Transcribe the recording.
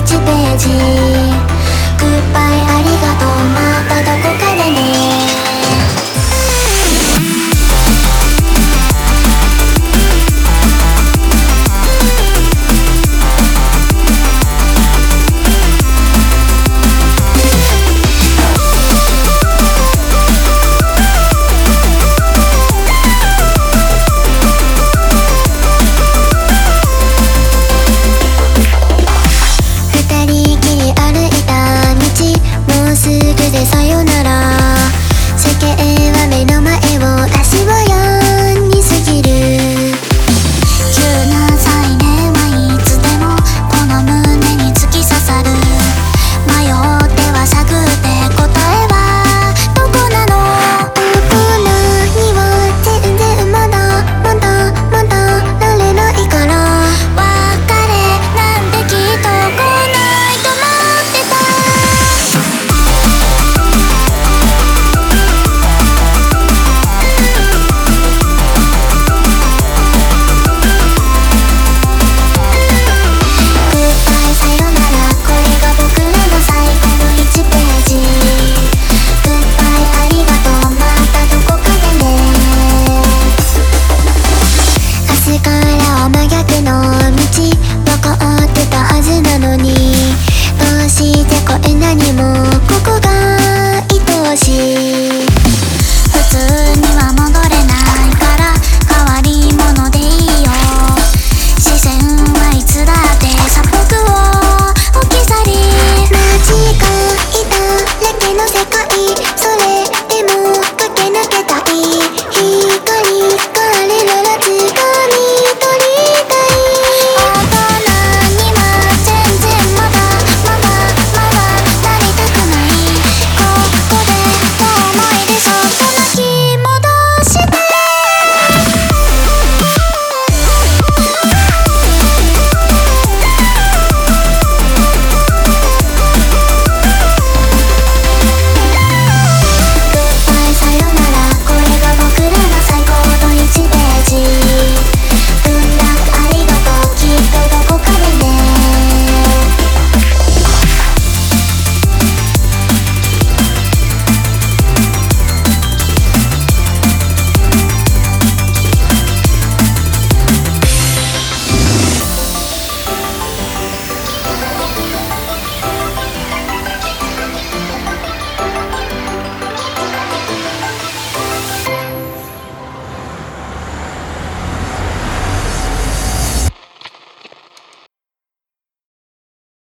কিছু পেয়েছি